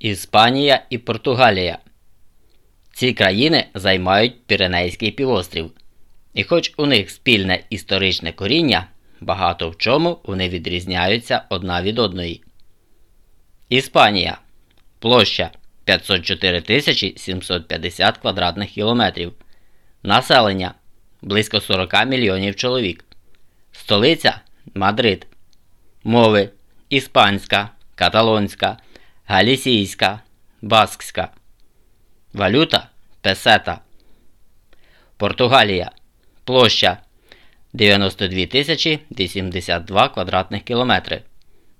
Іспанія і Португалія. Ці країни займають Піренейський півострів. І хоч у них спільне історичне коріння, багато в чому вони відрізняються одна від одної. Іспанія площа 504 750 квадратних кілометрів. Населення близько 40 мільйонів чоловік. Столиця Мадрид. Мови іспанська, каталонська, галісійська, баскська. Валюта песета. Португалія. Площа 92 082 квадратних кілометри.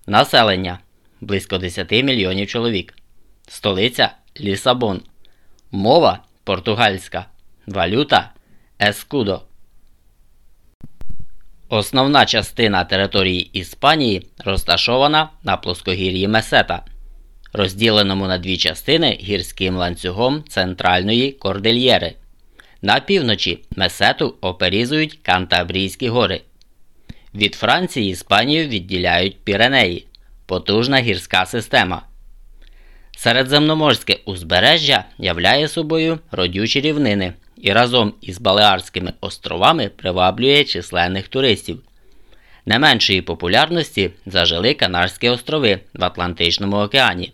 Населення близько 10 мільйонів чоловік. Столиця Лісабон. Мова португальська. Валюта Ескудо. Основна частина території Іспанії розташована на плоскогір'ї Месета, розділеному на дві частини гірським ланцюгом центральної кордильєри. На півночі Месету оперізують Кантабрійські гори. Від Франції Іспанію відділяють Піренеї, потужна гірська система. Середземноморське узбережжя являє собою родючі рівнини і разом із Балеарськими островами приваблює численних туристів. Не меншої популярності зажили Канарські острови в Атлантичному океані.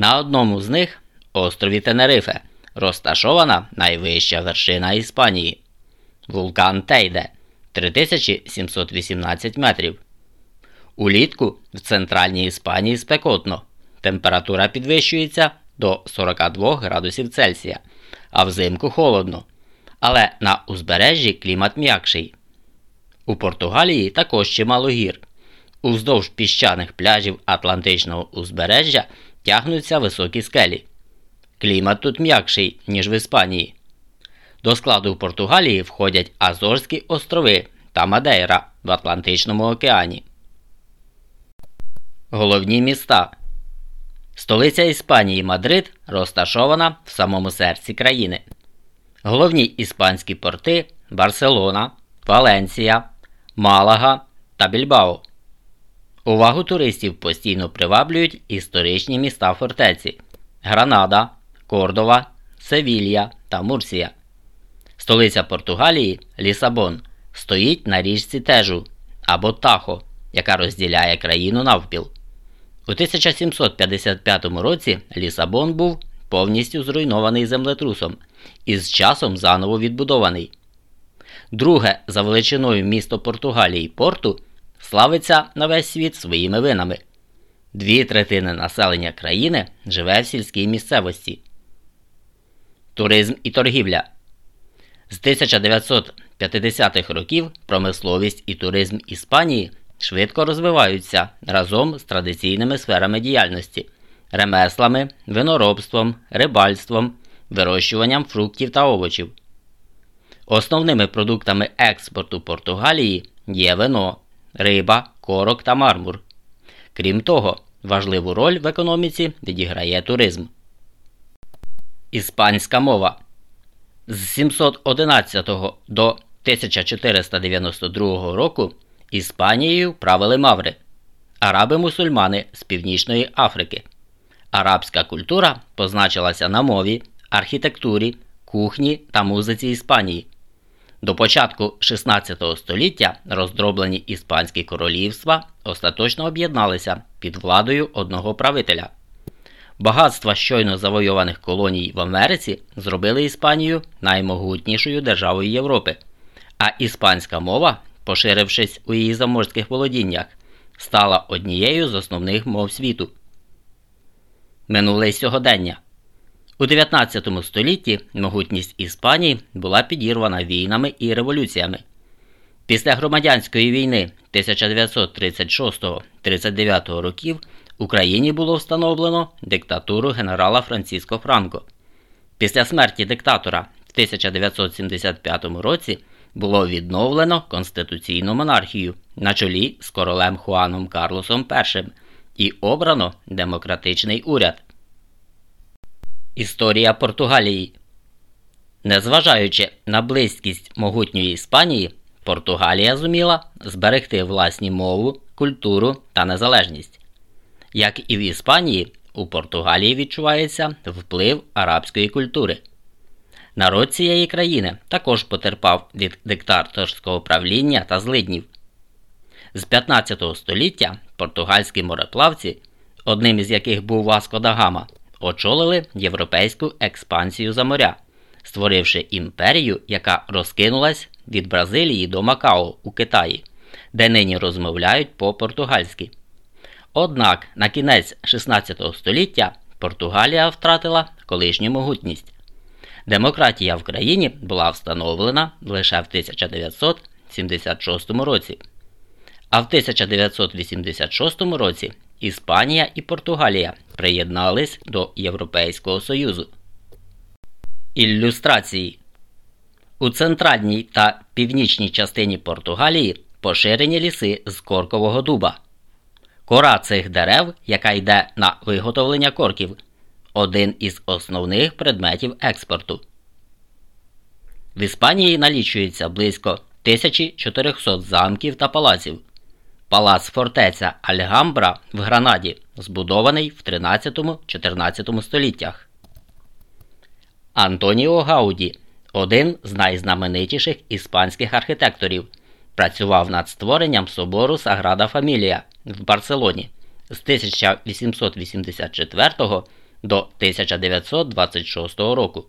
На одному з них острові Тенерифе розташована найвища вершина Іспанії вулкан Тейде 3718 метрів. Улітку в центральній Іспанії спекотно. Температура підвищується до 42 градусів Цельсія, а взимку холодно. Але на узбережжі клімат м'якший. У Португалії також чимало гір. Уздовж піщаних пляжів Атлантичного узбережжя тягнуться високі скелі. Клімат тут м'якший, ніж в Іспанії. До складу Португалії входять Азорські острови та Мадейра в Атлантичному океані. Головні міста Столиця Іспанії Мадрид розташована в самому серці країни. Головні іспанські порти Барселона, Валенсія, Малага та Більбао. Увагу туристів постійно приваблюють історичні міста фортеці Гранада, Кордова, Севілья та Мурсія. Столиця Португалії Лісабон стоїть на річці Тежу або Тахо, яка розділяє країну навпіл. У 1755 році Лісабон був повністю зруйнований землетрусом і з часом заново відбудований. Друге за величиною місто Португалії Порту славиться на весь світ своїми винами. Дві третини населення країни живе в сільській місцевості. Туризм і торгівля з 1950-х років промисловість і туризм Іспанії швидко розвиваються разом з традиційними сферами діяльності, ремеслами, виноробством, рибальством, вирощуванням фруктів та овочів. Основними продуктами експорту Португалії є вино, риба, корок та мармур. Крім того, важливу роль в економіці відіграє туризм. Іспанська мова з 711 до 1492 року Іспанією правили маври, араби-мусульмани з Північної Африки. Арабська культура позначилася на мові, архітектурі, кухні та музиці Іспанії. До початку 16 століття роздроблені іспанські королівства остаточно об'єдналися під владою одного правителя. Багатства щойно завойованих колоній в Америці зробили Іспанію наймогутнішою державою Європи, а іспанська мова, поширившись у її заморських володіннях, стала однією з основних мов світу. Минуле сьогодення. У 19 столітті могутність Іспанії була підірвана війнами і революціями. Після громадянської війни 1936-39 років Україні було встановлено диктатуру генерала Франциско Франко. Після смерті диктатора в 1975 році було відновлено конституційну монархію на чолі з королем Хуаном Карлосом І і обрано демократичний уряд. Історія Португалії. Незважаючи на близькість могутньої Іспанії, Португалія зуміла зберегти власні мову, культуру та незалежність. Як і в Іспанії, у Португалії відчувається вплив арабської культури. Народ цієї країни також потерпав від диктаторського правління та злиднів. З 15 століття португальські мореплавці, одним із яких був Васко да Гама, очолили європейську експансію за моря, створивши імперію, яка розкинулась від Бразилії до Макао у Китаї, де нині розмовляють по-португальськи. Однак на кінець 16 століття Португалія втратила колишню могутність. Демократія в країні була встановлена лише в 1976 році. А в 1986 році Іспанія і Португалія приєднались до Європейського Союзу. Ілюстрації у центральній та північній частині Португалії поширені ліси з коркового дуба. Кора цих дерев, яка йде на виготовлення корків, один із основних предметів експорту. В Іспанії налічується близько 1400 замків та палаців. Палац фортеця Альгамбра в Гранаді збудований в 13-14 століттях. Антоніо Гауді один з найзнаменитіших іспанських архітекторів. Працював над створенням собору Саграда Фамілія в Барселоні з 1884 до 1926 року.